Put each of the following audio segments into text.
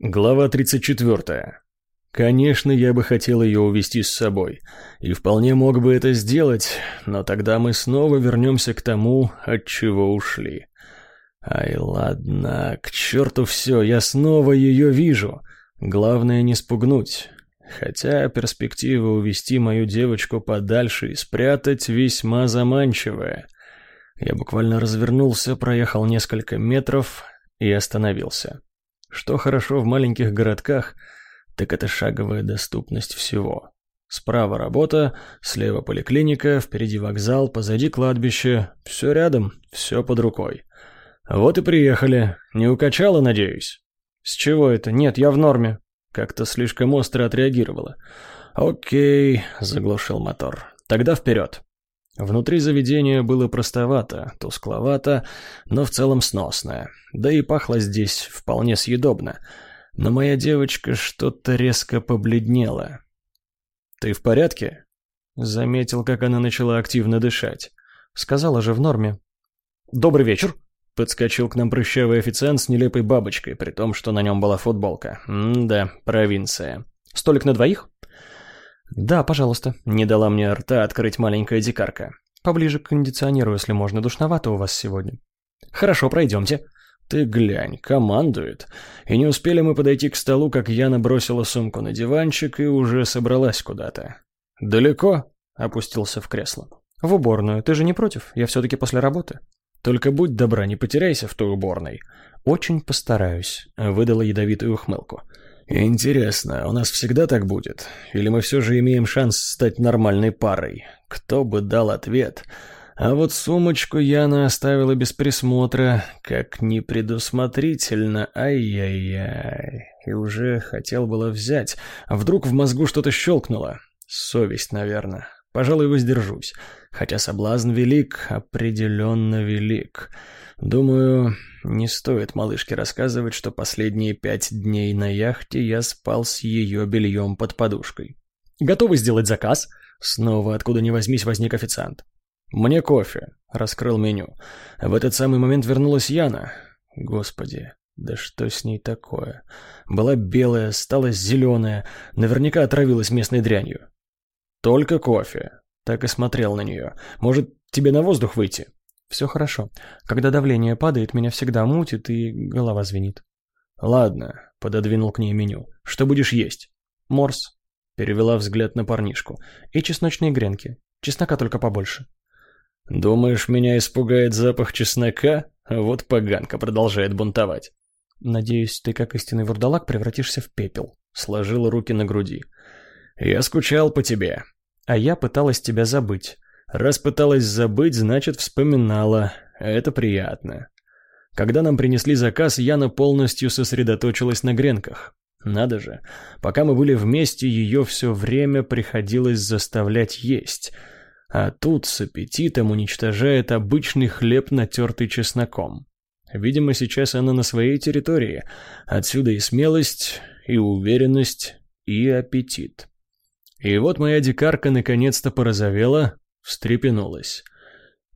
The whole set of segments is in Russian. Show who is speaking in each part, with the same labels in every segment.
Speaker 1: Глава 34. Конечно, я бы хотел ее увести с собой, и вполне мог бы это сделать, но тогда мы снова вернемся к тому, от чего ушли. Ай, ладно, к черту все, я снова ее вижу. Главное не спугнуть. Хотя перспектива увести мою девочку подальше и спрятать весьма заманчивая. Я буквально развернулся, проехал несколько метров и остановился. Что хорошо в маленьких городках, так это шаговая доступность всего. Справа работа, слева поликлиника, впереди вокзал, позади кладбище. Все рядом, все под рукой. Вот и приехали. Не укачало, надеюсь? С чего это? Нет, я в норме. Как-то слишком остро отреагировала. Окей, заглушил мотор. Тогда вперед. Внутри заведения было простовато, тускловато, но в целом сносное. Да и пахло здесь вполне съедобно. Но моя девочка что-то резко побледнела. «Ты в порядке?» Заметил, как она начала активно дышать. Сказала же в норме. «Добрый вечер!» Подскочил к нам прыщавый официант с нелепой бабочкой, при том, что на нем была футболка. М-да, провинция. «Столик на двоих?» «Да, пожалуйста», — не дала мне рта открыть маленькая дикарка. «Поближе к кондиционеру, если можно, душновато у вас сегодня». «Хорошо, пройдемте». «Ты глянь, командует». И не успели мы подойти к столу, как Яна бросила сумку на диванчик и уже собралась куда-то. «Далеко?» — опустился в кресло.
Speaker 2: «В уборную. Ты же не против? Я все-таки после работы».
Speaker 1: «Только будь добра, не потеряйся в той уборной».
Speaker 2: «Очень постараюсь», — выдала ядовитую ухмылку.
Speaker 1: Интересно, у нас всегда так будет? Или мы все же имеем шанс стать нормальной парой? Кто бы дал ответ? А вот сумочку Яна оставила без присмотра, как непредусмотрительно, ай-яй-яй. И уже хотел было взять, а вдруг в мозгу что-то щелкнуло. Совесть, наверное. Пожалуй, воздержусь. Хотя соблазн велик, определенно велик. Думаю, не стоит малышке рассказывать, что последние пять дней на яхте я спал с ее бельем под подушкой.
Speaker 2: «Готовы сделать заказ?»
Speaker 1: Снова, откуда ни возьмись, возник официант. «Мне кофе», — раскрыл меню. В этот самый момент вернулась Яна. Господи, да что с ней такое? Была белая, стала зеленая, наверняка отравилась местной дрянью. «Только кофе», — так и смотрел на нее. «Может, тебе на воздух выйти?»
Speaker 2: Все хорошо. Когда давление падает, меня всегда мутит и голова звенит.
Speaker 1: Ладно, пододвинул к ней меню. Что будешь есть?
Speaker 2: Морс.
Speaker 1: Перевела взгляд на парнишку.
Speaker 2: И чесночные гренки. Чеснока только побольше.
Speaker 1: Думаешь, меня испугает запах чеснока? Вот поганка продолжает бунтовать.
Speaker 2: Надеюсь, ты как истинный вурдалак превратишься в пепел.
Speaker 1: Сложила руки на груди. Я скучал по тебе.
Speaker 2: А я пыталась тебя забыть.
Speaker 1: Раз пыталась забыть, значит, вспоминала. Это приятно. Когда нам принесли заказ, Яна полностью сосредоточилась на гренках. Надо же, пока мы были вместе, ее все время приходилось заставлять есть. А тут с аппетитом уничтожает обычный хлеб, натертый чесноком. Видимо, сейчас она на своей территории. Отсюда и смелость, и уверенность, и аппетит. И вот моя дикарка наконец-то порозовела, встрепенулась.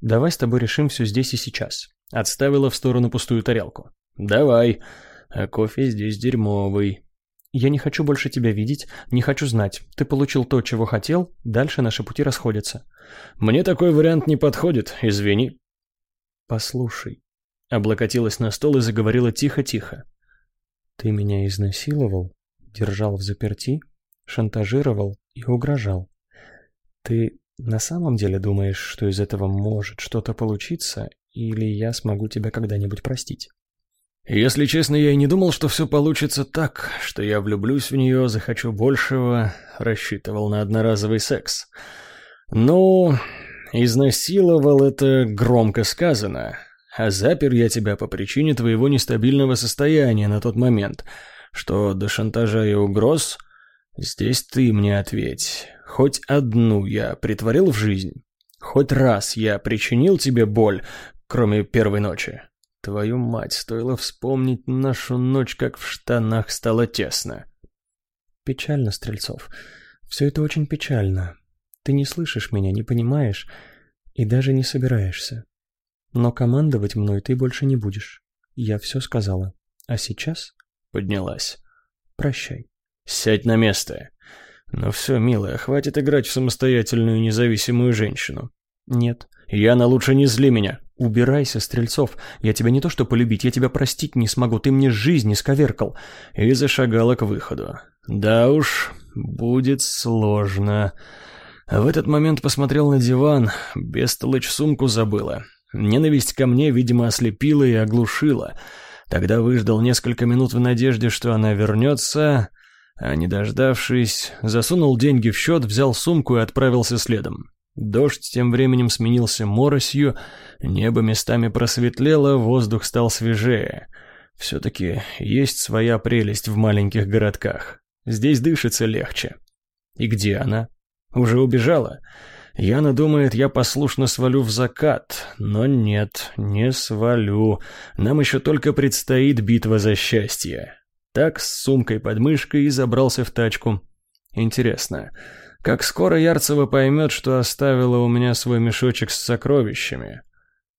Speaker 2: «Давай с тобой решим все здесь и сейчас».
Speaker 1: Отставила в сторону пустую тарелку. «Давай. А кофе здесь дерьмовый».
Speaker 2: «Я не хочу больше тебя видеть, не хочу знать. Ты получил то, чего хотел, дальше наши пути расходятся».
Speaker 1: «Мне такой вариант не подходит, извини».
Speaker 2: «Послушай».
Speaker 1: Облокотилась на стол и заговорила тихо-тихо.
Speaker 2: «Ты меня изнасиловал, держал в заперти, шантажировал и угрожал. Ты на самом деле думаешь, что из этого может что-то получиться, или я смогу тебя когда-нибудь простить?
Speaker 1: Если честно, я и не думал, что все получится так, что я влюблюсь в нее, захочу большего, рассчитывал на одноразовый секс. Ну, изнасиловал это громко сказано, а запер я тебя по причине твоего нестабильного состояния на тот момент, что до шантажа и угроз здесь ты мне ответь. Хоть одну я притворил в жизнь? Хоть раз я причинил тебе боль, кроме первой ночи? Твою мать, стоило вспомнить нашу ночь, как в штанах стало тесно.
Speaker 2: Печально, Стрельцов. Все это очень печально. Ты не слышишь меня, не понимаешь и даже не собираешься. Но командовать мной ты больше не будешь. Я все сказала. А сейчас...
Speaker 1: Поднялась.
Speaker 2: Прощай.
Speaker 1: Сядь на место. Ну все, милая, хватит играть в самостоятельную независимую женщину.
Speaker 2: Нет.
Speaker 1: Яна, лучше не зли меня.
Speaker 2: Убирайся, Стрельцов. Я тебя не то что полюбить, я тебя простить не смогу. Ты мне жизнь исковеркал.
Speaker 1: И зашагала к выходу. Да уж, будет сложно. В этот момент посмотрел на диван, бестолочь сумку забыла. Ненависть ко мне, видимо, ослепила и оглушила. Тогда выждал несколько минут в надежде, что она вернется, а не дождавшись, засунул деньги в счет, взял сумку и отправился следом. Дождь тем временем сменился моросью, небо местами просветлело, воздух стал свежее. Все-таки есть своя прелесть в маленьких городках. Здесь дышится легче. И где она? Уже убежала? Яна думает, я послушно свалю в закат, но нет, не свалю. Нам еще только предстоит битва за счастье. Так с сумкой под мышкой и забрался в тачку. Интересно, как скоро Ярцева поймет, что оставила у меня свой мешочек с сокровищами?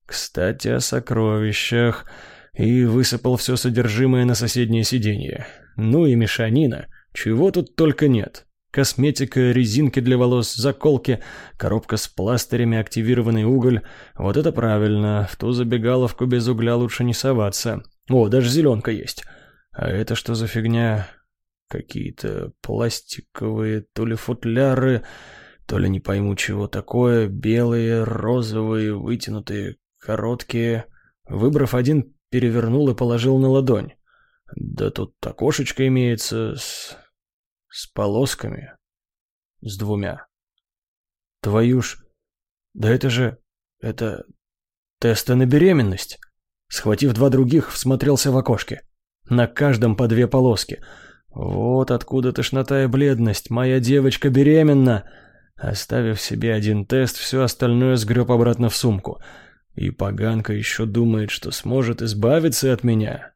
Speaker 1: Кстати, о сокровищах. И высыпал все содержимое на соседнее сиденье. Ну и мешанина. Чего тут только нет. Косметика, резинки для волос, заколки, коробка с пластырями, активированный уголь. Вот это правильно, в ту забегаловку без угля лучше не соваться. О, даже зеленка есть. А это что за фигня? Какие-то пластиковые то ли футляры, то ли не пойму чего такое, белые, розовые, вытянутые, короткие. Выбрав один, перевернул и положил на ладонь. Да тут окошечко имеется с с полосками. С двумя. Твою ж... Да это же... Это... Тесты на беременность. Схватив два других, всмотрелся в окошке. На каждом по две полоски. Вот откуда тошнота и бледность. Моя девочка беременна. Оставив себе один тест, все остальное сгреб обратно в сумку. И поганка еще думает, что сможет избавиться от меня.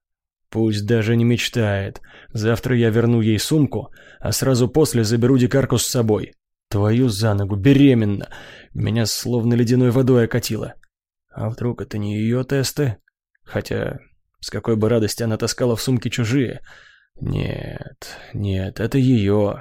Speaker 1: Пусть даже не мечтает. Завтра я верну ей сумку, а сразу после заберу дикарку с собой. Твою за ногу, беременна. Меня словно ледяной водой окатило. А вдруг это не ее тесты? Хотя, с какой бы радости она таскала в сумке чужие. Нет, нет, это ее.